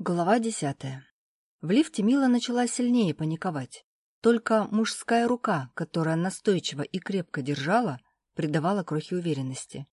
Глава десятая. В лифте Мила начала сильнее паниковать. Только мужская рука, которая настойчиво и крепко держала, придавала крохи уверенности.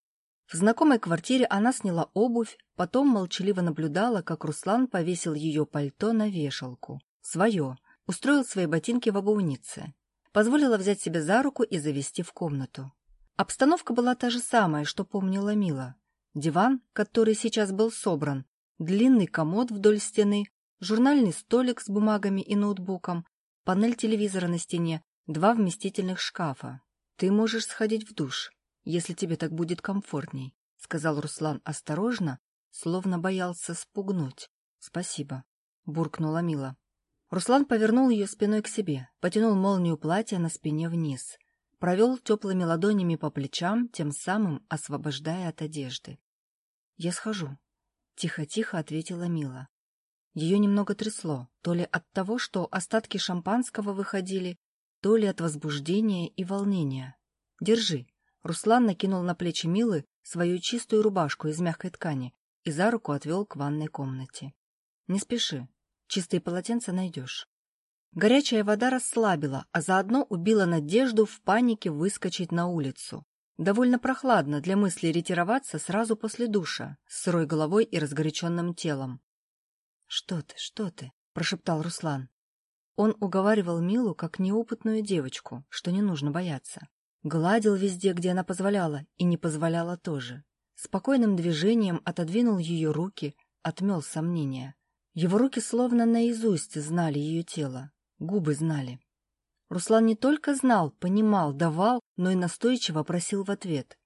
В знакомой квартире она сняла обувь, потом молчаливо наблюдала, как Руслан повесил ее пальто на вешалку. Свое. Устроил свои ботинки в обувнице. Позволила взять себя за руку и завести в комнату. Обстановка была та же самая, что помнила Мила. Диван, который сейчас был собран, длинный комод вдоль стены, журнальный столик с бумагами и ноутбуком, панель телевизора на стене, два вместительных шкафа. «Ты можешь сходить в душ, если тебе так будет комфортней», — сказал Руслан осторожно, словно боялся спугнуть. «Спасибо», — буркнула Мила. Руслан повернул ее спиной к себе, потянул молнию платья на спине вниз, провел теплыми ладонями по плечам, тем самым освобождая от одежды. «Я схожу», Тихо-тихо ответила Мила. Ее немного трясло, то ли от того, что остатки шампанского выходили, то ли от возбуждения и волнения. «Держи». Руслан накинул на плечи Милы свою чистую рубашку из мягкой ткани и за руку отвел к ванной комнате. «Не спеши. Чистые полотенца найдешь». Горячая вода расслабила, а заодно убила надежду в панике выскочить на улицу. Довольно прохладно для мысли ретироваться сразу после душа, с сырой головой и разгоряченным телом. — Что ты, что ты? — прошептал Руслан. Он уговаривал Милу как неопытную девочку, что не нужно бояться. Гладил везде, где она позволяла, и не позволяла тоже. Спокойным движением отодвинул ее руки, отмел сомнения. Его руки словно наизусть знали ее тело, губы знали. Руслан не только знал, понимал, давал, но и настойчиво просил в ответ.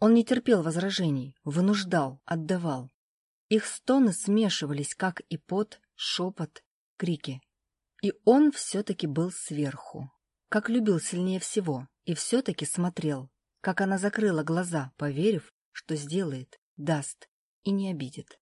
Он не терпел возражений, вынуждал, отдавал. Их стоны смешивались, как и пот, шепот, крики. И он все-таки был сверху. Как любил сильнее всего, и все-таки смотрел, как она закрыла глаза, поверив, что сделает, даст и не обидит.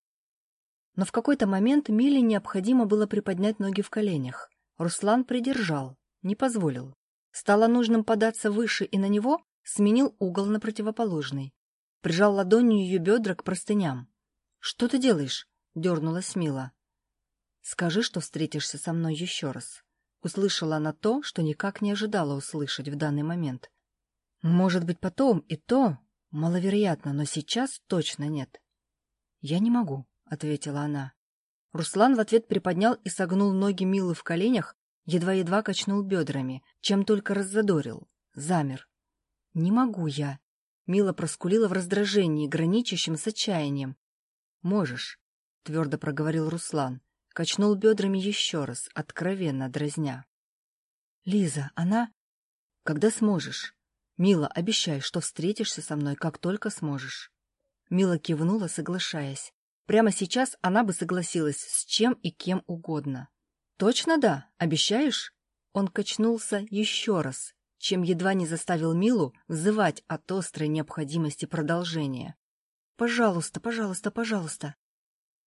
Но в какой-то момент Миле необходимо было приподнять ноги в коленях. Руслан придержал, не позволил. Стало нужным податься выше и на него, сменил угол на противоположный. Прижал ладонью ее бедра к простыням. — Что ты делаешь? — дернулась Мила. — Скажи, что встретишься со мной еще раз. Услышала она то, что никак не ожидала услышать в данный момент. — Может быть, потом и то. Маловероятно, но сейчас точно нет. — Я не могу, — ответила она. Руслан в ответ приподнял и согнул ноги Милы в коленях, Едва-едва качнул бедрами, чем только раззадорил. Замер. «Не могу я!» Мила проскулила в раздражении, граничащем с отчаянием. «Можешь», — твердо проговорил Руслан. Качнул бедрами еще раз, откровенно дразня. «Лиза, она...» «Когда сможешь?» «Мила, обещай, что встретишься со мной, как только сможешь». Мила кивнула, соглашаясь. Прямо сейчас она бы согласилась с чем и кем угодно. «Точно да? Обещаешь?» Он качнулся еще раз, чем едва не заставил Милу взывать от острой необходимости продолжения. «Пожалуйста, пожалуйста, пожалуйста!»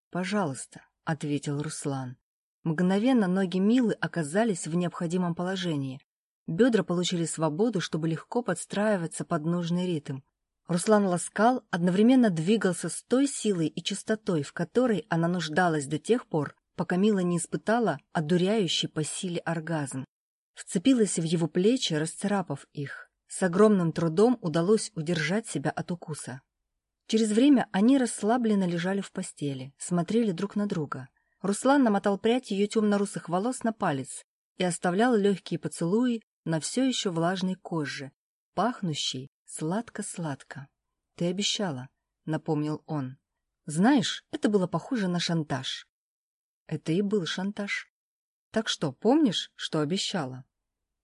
«Пожалуйста», — ответил Руслан. Мгновенно ноги Милы оказались в необходимом положении. Бедра получили свободу, чтобы легко подстраиваться под нужный ритм. Руслан ласкал, одновременно двигался с той силой и частотой, в которой она нуждалась до тех пор, пока Мила не испытала одуряющий по силе оргазм. Вцепилась в его плечи, расцарапав их. С огромным трудом удалось удержать себя от укуса. Через время они расслабленно лежали в постели, смотрели друг на друга. Руслан намотал прядь ее темно-русых волос на палец и оставлял легкие поцелуи на все еще влажной коже, пахнущей сладко-сладко. — Ты обещала, — напомнил он. — Знаешь, это было похоже на шантаж. Это и был шантаж. Так что, помнишь, что обещала?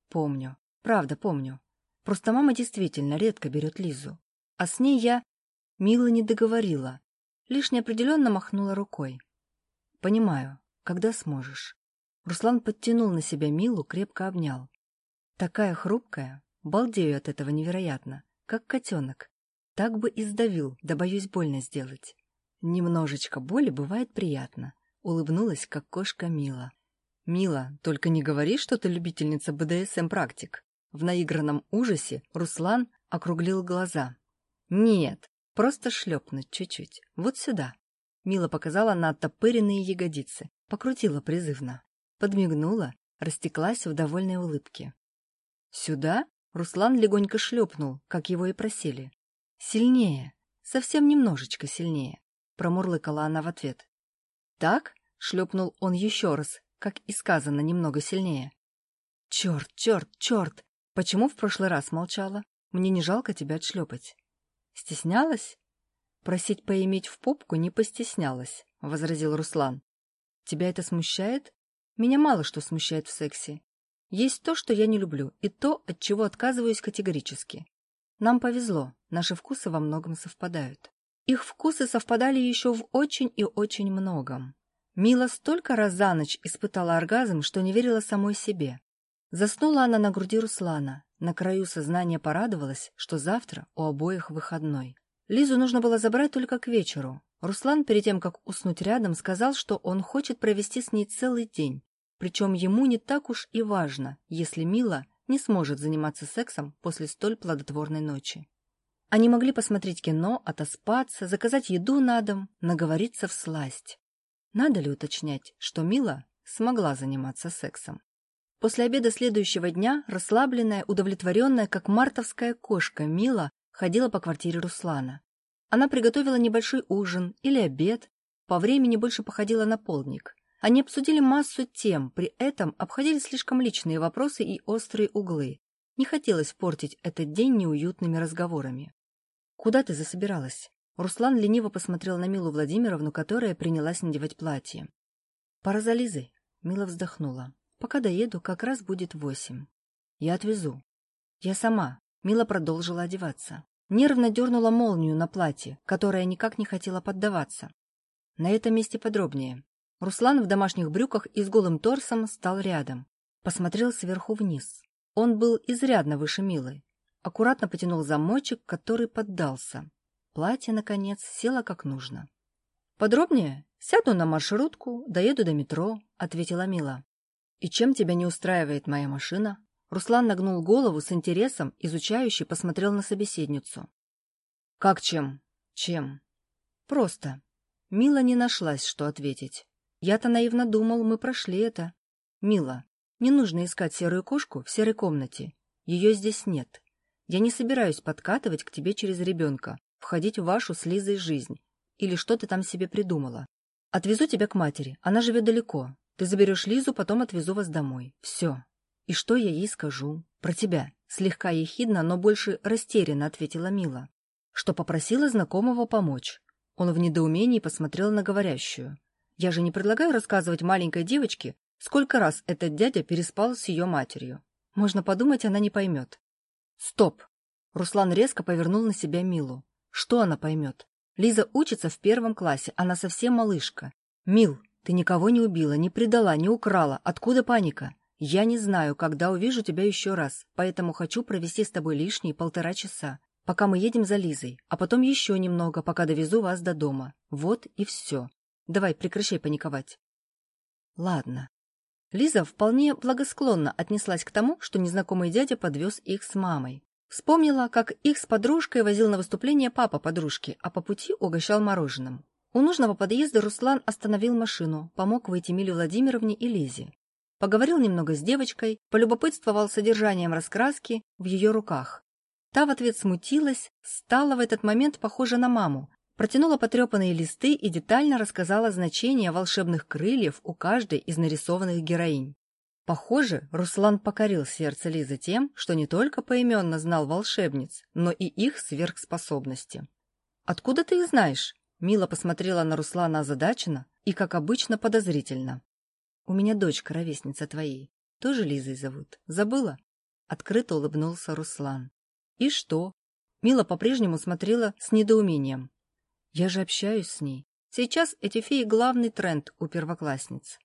Помню. Правда, помню. Просто мама действительно редко берет Лизу. А с ней я... Мила не договорила. Лишь неопределенно махнула рукой. Понимаю. Когда сможешь. Руслан подтянул на себя Милу, крепко обнял. Такая хрупкая, балдею от этого невероятно, как котенок. Так бы и сдавил, да боюсь больно сделать. Немножечко боли бывает приятно. Улыбнулась, как кошка Мила. «Мила, только не говори, что ты любительница БДСМ-практик». В наигранном ужасе Руслан округлил глаза. «Нет, просто шлепнуть чуть-чуть. Вот сюда». Мила показала на оттопыренные ягодицы, покрутила призывно, подмигнула, растеклась в довольной улыбке. «Сюда?» — Руслан легонько шлепнул, как его и просили. «Сильнее, совсем немножечко сильнее», — промурлыкала она в ответ. «Так?» — шлепнул он еще раз, как и сказано, немного сильнее. «Черт, черт, черт! Почему в прошлый раз молчала? Мне не жалко тебя отшлепать». «Стеснялась?» «Просить поиметь в попку не постеснялась», — возразил Руслан. «Тебя это смущает?» «Меня мало что смущает в сексе. Есть то, что я не люблю, и то, от чего отказываюсь категорически. Нам повезло, наши вкусы во многом совпадают. Их вкусы совпадали еще в очень и очень многом. Мила столько раз за ночь испытала оргазм, что не верила самой себе. Заснула она на груди Руслана, на краю сознания порадовалась, что завтра у обоих выходной. Лизу нужно было забрать только к вечеру. Руслан, перед тем, как уснуть рядом, сказал, что он хочет провести с ней целый день. Причем ему не так уж и важно, если Мила не сможет заниматься сексом после столь плодотворной ночи. Они могли посмотреть кино, отоспаться, заказать еду на дом, наговориться в сласть. Надо ли уточнять, что Мила смогла заниматься сексом? После обеда следующего дня, расслабленная, удовлетворенная, как мартовская кошка, Мила ходила по квартире Руслана. Она приготовила небольшой ужин или обед, по времени больше походила на полдник. Они обсудили массу тем, при этом обходили слишком личные вопросы и острые углы. Не хотелось портить этот день неуютными разговорами. «Куда ты засобиралась?» Руслан лениво посмотрел на Милу Владимировну, которая принялась надевать платье. «Пора за Лизой», — Мила вздохнула. «Пока доеду, как раз будет восемь. Я отвезу». «Я сама», — Мила продолжила одеваться. Нервно дернула молнию на платье, которое никак не хотела поддаваться. На этом месте подробнее. Руслан в домашних брюках и с голым торсом стал рядом. Посмотрел сверху вниз. Он был изрядно выше Милы. Аккуратно потянул замочек, который поддался. Платье, наконец, село как нужно. «Подробнее? Сяду на маршрутку, доеду до метро», — ответила Мила. «И чем тебя не устраивает моя машина?» Руслан нагнул голову с интересом, изучающий посмотрел на собеседницу. «Как чем? Чем?» «Просто». Мила не нашлась, что ответить. «Я-то наивно думал, мы прошли это». «Мила, не нужно искать серую кошку в серой комнате. Ее здесь нет. Я не собираюсь подкатывать к тебе через ребенка, входить в вашу с Лизой жизнь. Или что ты там себе придумала. Отвезу тебя к матери, она живет далеко. Ты заберешь Лизу, потом отвезу вас домой. Все. И что я ей скажу? Про тебя. Слегка ехидно, но больше растерянно ответила Мила. Что попросила знакомого помочь. Он в недоумении посмотрел на говорящую. Я же не предлагаю рассказывать маленькой девочке, сколько раз этот дядя переспал с ее матерью. Можно подумать, она не поймет. Стоп! Руслан резко повернул на себя Милу. Что она поймет? Лиза учится в первом классе, она совсем малышка. Мил, ты никого не убила, не предала, не украла. Откуда паника? Я не знаю, когда увижу тебя еще раз, поэтому хочу провести с тобой лишние полтора часа, пока мы едем за Лизой, а потом еще немного, пока довезу вас до дома. Вот и все. Давай, прекращай паниковать. Ладно. Лиза вполне благосклонно отнеслась к тому, что незнакомый дядя подвез их с мамой. Вспомнила, как их с подружкой возил на выступление папа подружки, а по пути угощал мороженым. У нужного подъезда Руслан остановил машину, помог выйти Миле Владимировне и Лизе. Поговорил немного с девочкой, полюбопытствовал содержанием раскраски в ее руках. Та в ответ смутилась, стала в этот момент похожа на маму, протянула потрепанные листы и детально рассказала значение волшебных крыльев у каждой из нарисованных героинь. Похоже, Руслан покорил сердце Лизы тем, что не только поименно знал волшебниц, но и их сверхспособности. «Откуда ты их знаешь?» Мила посмотрела на Руслана озадаченно и, как обычно, подозрительно. «У меня дочка, ровесница твоей. Тоже Лизой зовут. Забыла?» Открыто улыбнулся Руслан. «И что?» Мила по-прежнему смотрела с недоумением. «Я же общаюсь с ней. Сейчас эти феи — главный тренд у первоклассниц.